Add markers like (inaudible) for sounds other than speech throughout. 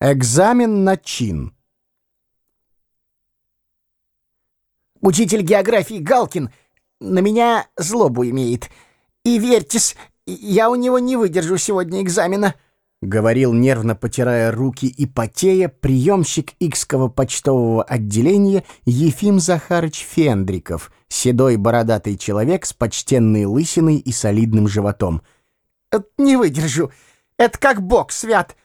Экзамен на чин. Учитель географии Галкин на меня злобу имеет. И верьтесь, я у него не выдержу сегодня экзамена. — говорил, нервно потирая руки и потея, приемщик Икского почтового отделения Ефим Захарыч Фендриков, седой бородатый человек с почтенной лысиной и солидным животом. «Не выдержу. Это как бог свят.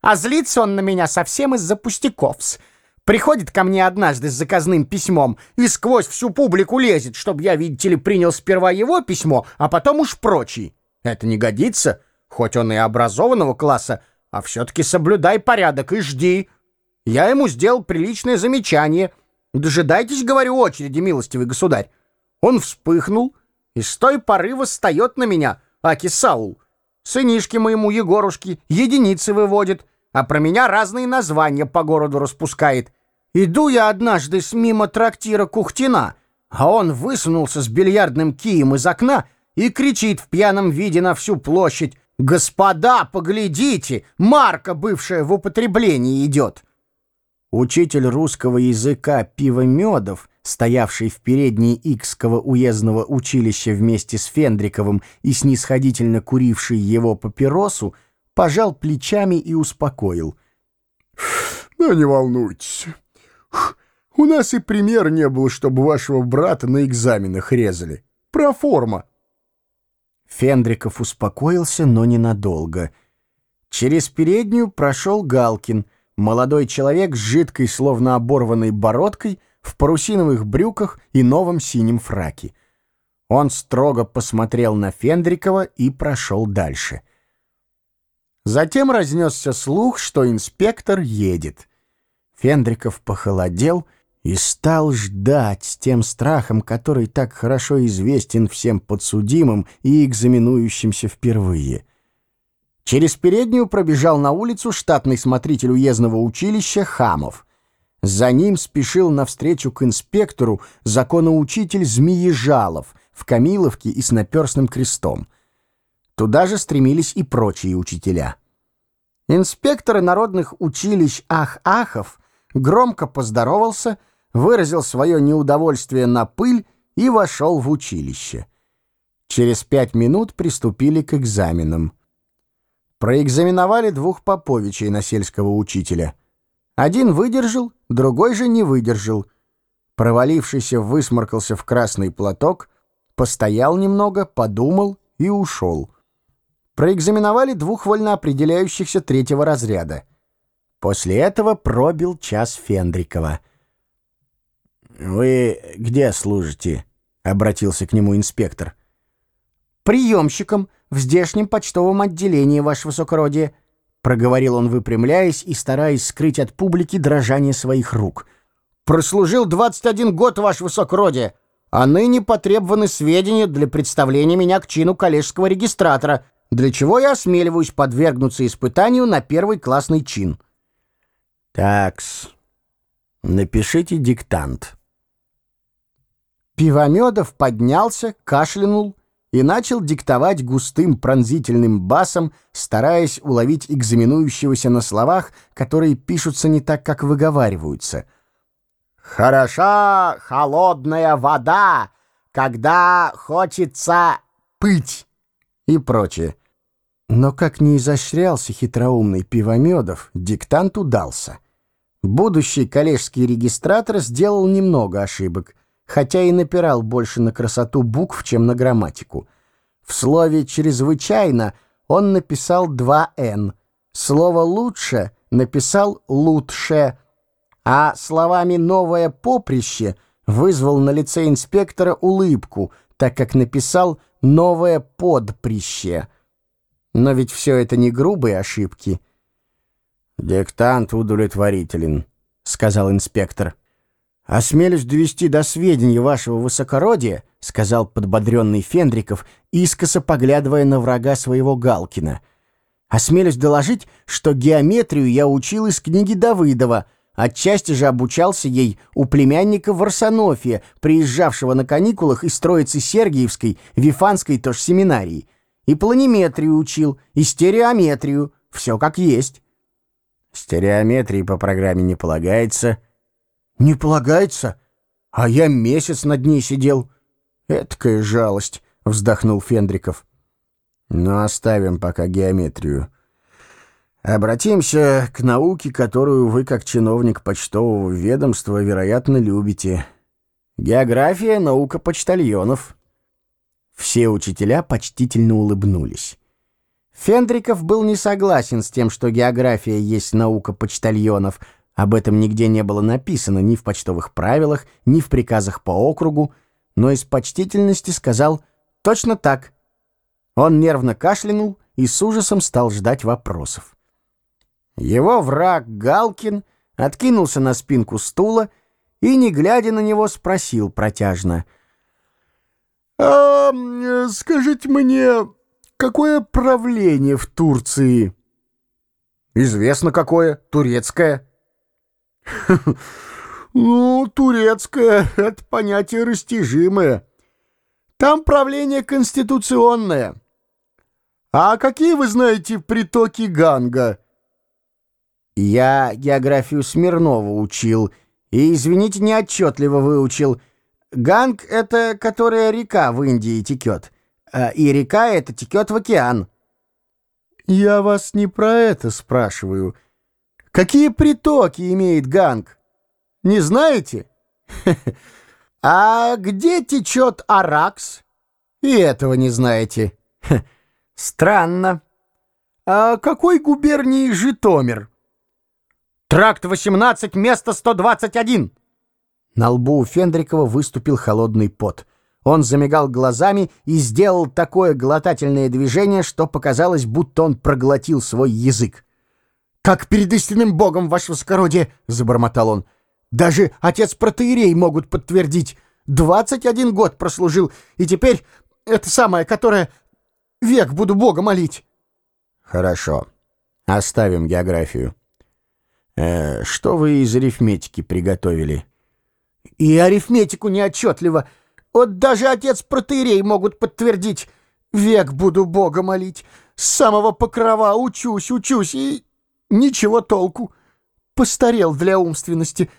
А злится он на меня совсем из-за пустяковс. Приходит ко мне однажды с заказным письмом и сквозь всю публику лезет, чтобы я, видите ли, принял сперва его письмо, а потом уж прочий. Это не годится, хоть он и образованного класса, а все-таки соблюдай порядок и жди. Я ему сделал приличное замечание. Дожидайтесь, говорю, очереди, милостивый государь. Он вспыхнул и с той поры восстает на меня, Аки Саул. Сынишке моему Егорушке единицы выводит, а про меня разные названия по городу распускает. Иду я однажды с мимо трактира Кухтина, а он высунулся с бильярдным кием из окна и кричит в пьяном виде на всю площадь «Господа, поглядите! Марка, бывшая в употреблении, идет!» Учитель русского языка Пивомедов, стоявший в передней Икского уездного училища вместе с Фендриковым и снисходительно куривший его папиросу, пожал плечами и успокоил. «Да не волнуйтесь. У нас и пример не было, чтобы вашего брата на экзаменах резали. Проформа». Фендриков успокоился, но ненадолго. Через переднюю прошел Галкин — Молодой человек с жидкой, словно оборванной бородкой, в парусиновых брюках и новом синем фраке. Он строго посмотрел на Фендрикова и прошел дальше. Затем разнесся слух, что инспектор едет. Фендриков похолодел и стал ждать с тем страхом, который так хорошо известен всем подсудимым и экзаменующимся впервые. Через переднюю пробежал на улицу штатный смотритель уездного училища Хамов. За ним спешил навстречу к инспектору законоучитель Змеежалов в Камиловке и с наперстным крестом. Туда же стремились и прочие учителя. Инспектор народных училищ Ах-Ахов громко поздоровался, выразил свое неудовольствие на пыль и вошел в училище. Через пять минут приступили к экзаменам. Проэкзаменовали двух поповичей на сельского учителя. Один выдержал, другой же не выдержал. Провалившийся высморкался в красный платок, постоял немного, подумал и ушел. Проэкзаменовали двух вольноопределяющихся третьего разряда. После этого пробил час Фендрикова. «Вы где служите?» — обратился к нему инспектор. «Приемщиком», в здешнем почтовом отделении, ваше высокородие», — проговорил он, выпрямляясь и стараясь скрыть от публики дрожание своих рук. «Прослужил 21 год, ваше высокородие, а ныне потребованы сведения для представления меня к чину коллежского регистратора, для чего я осмеливаюсь подвергнуться испытанию на первый классный чин». «Такс, напишите диктант». Пивомедов поднялся, кашлянул, и начал диктовать густым пронзительным басом, стараясь уловить экзаменующегося на словах, которые пишутся не так, как выговариваются. «Хороша холодная вода, когда хочется пыть» и прочее. Но как не изощрялся хитроумный Пивомедов, диктант удался. Будущий коллежский регистратор сделал немного ошибок — хотя и напирал больше на красоту букв, чем на грамматику. В слове «чрезвычайно» он написал два «н». Слово «лучше» написал «лучше», а словами «новое поприще» вызвал на лице инспектора улыбку, так как написал «новое подприще». Но ведь все это не грубые ошибки. «Диктант удовлетворителен», — сказал инспектор. «Осмелюсь довести до сведения вашего высокородия», — сказал подбодренный Фендриков, искоса поглядывая на врага своего Галкина. «Осмелюсь доложить, что геометрию я учил из книги Давыдова, отчасти же обучался ей у племянника Варсонофия, приезжавшего на каникулах из Троицы Сергиевской, Вифанской тоже семинарии. И планиметрию учил, и стереометрию, все как есть». Стереометрии по программе не полагается. Не полагается? А я месяц над ней сидел. Эткая жалость, вздохнул Фендриков. Но оставим пока геометрию. Обратимся к науке, которую вы, как чиновник почтового ведомства, вероятно, любите. География — наука почтальонов. Все учителя почтительно улыбнулись. Фендриков был не согласен с тем, что география есть наука почтальонов. Об этом нигде не было написано ни в почтовых правилах, ни в приказах по округу, но из почтительности сказал «точно так». Он нервно кашлянул и с ужасом стал ждать вопросов. Его враг Галкин откинулся на спинку стула и, не глядя на него, спросил протяжно. «А скажите мне, какое правление в Турции?» «Известно какое, турецкое». (laughs) «Ну, турецкое — это понятие растяжимое. Там правление конституционное. А какие вы знаете притоки Ганга?» «Я географию Смирнова учил, и, извините, неотчетливо выучил. Ганг — это которая река в Индии текет, а, и река эта текет в океан». «Я вас не про это спрашиваю. Какие притоки имеет Ганг? Не знаете?» (laughs) «А где течет Аракс?» «И этого не знаете». (laughs) «Странно. А какой губернии Житомир?» Тракт 18, место 121. На лбу у Фендрикова выступил холодный пот. Он замигал глазами и сделал такое глотательное движение, что показалось, будто он проглотил свой язык. «Как перед истинным богом, ваше высокородие!» — забормотал он. «Даже отец протеерей могут подтвердить. Двадцать один год прослужил, и теперь это самое, которое век буду бога молить». «Хорошо. Оставим географию. Э, что вы из арифметики приготовили? И арифметику неотчетливо. Вот даже отец протеерей могут подтвердить. Век буду Бога молить. С самого покрова учусь, учусь, и ничего толку. Постарел для умственности.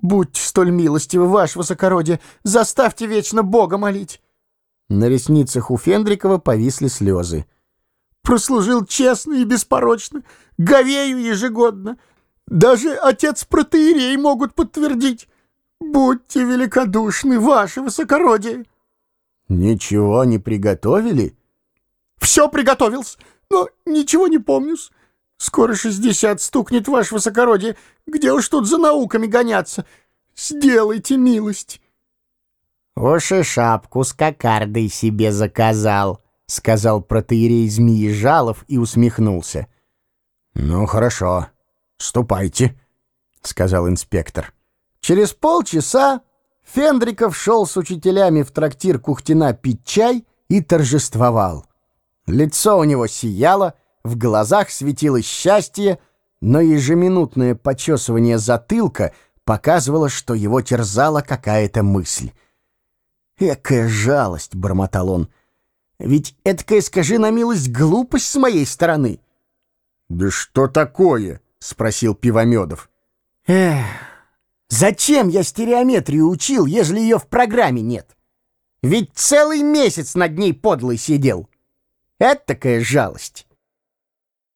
Будьте столь милостивы, ваше высокородие, заставьте вечно Бога молить. На ресницах у Фендрикова повисли слезы. Прослужил честно и беспорочно, говею ежегодно, даже отец протеерей могут подтвердить. Будьте великодушны, ваше высокородие. Ничего не приготовили? Все приготовился, но ничего не помню. Скоро шестьдесят стукнет, ваше высокородие. Где уж тут за науками гоняться? Сделайте милость. Уж и шапку с кокардой себе заказал, сказал протеерей змеи Жалов и усмехнулся. Ну, хорошо. «Ступайте», — сказал инспектор. Через полчаса Фендриков шел с учителями в трактир Кухтина пить чай и торжествовал. Лицо у него сияло, в глазах светилось счастье, но ежеминутное почесывание затылка показывало, что его терзала какая-то мысль. «Экая жалость!» — бормотал он. «Ведь эткая, скажи на милость, глупость с моей стороны!» «Да что такое?» — спросил Пивомедов. «Эх, зачем я стереометрию учил, ежели ее в программе нет? Ведь целый месяц над ней подлый сидел. Это такая жалость».